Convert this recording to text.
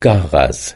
garas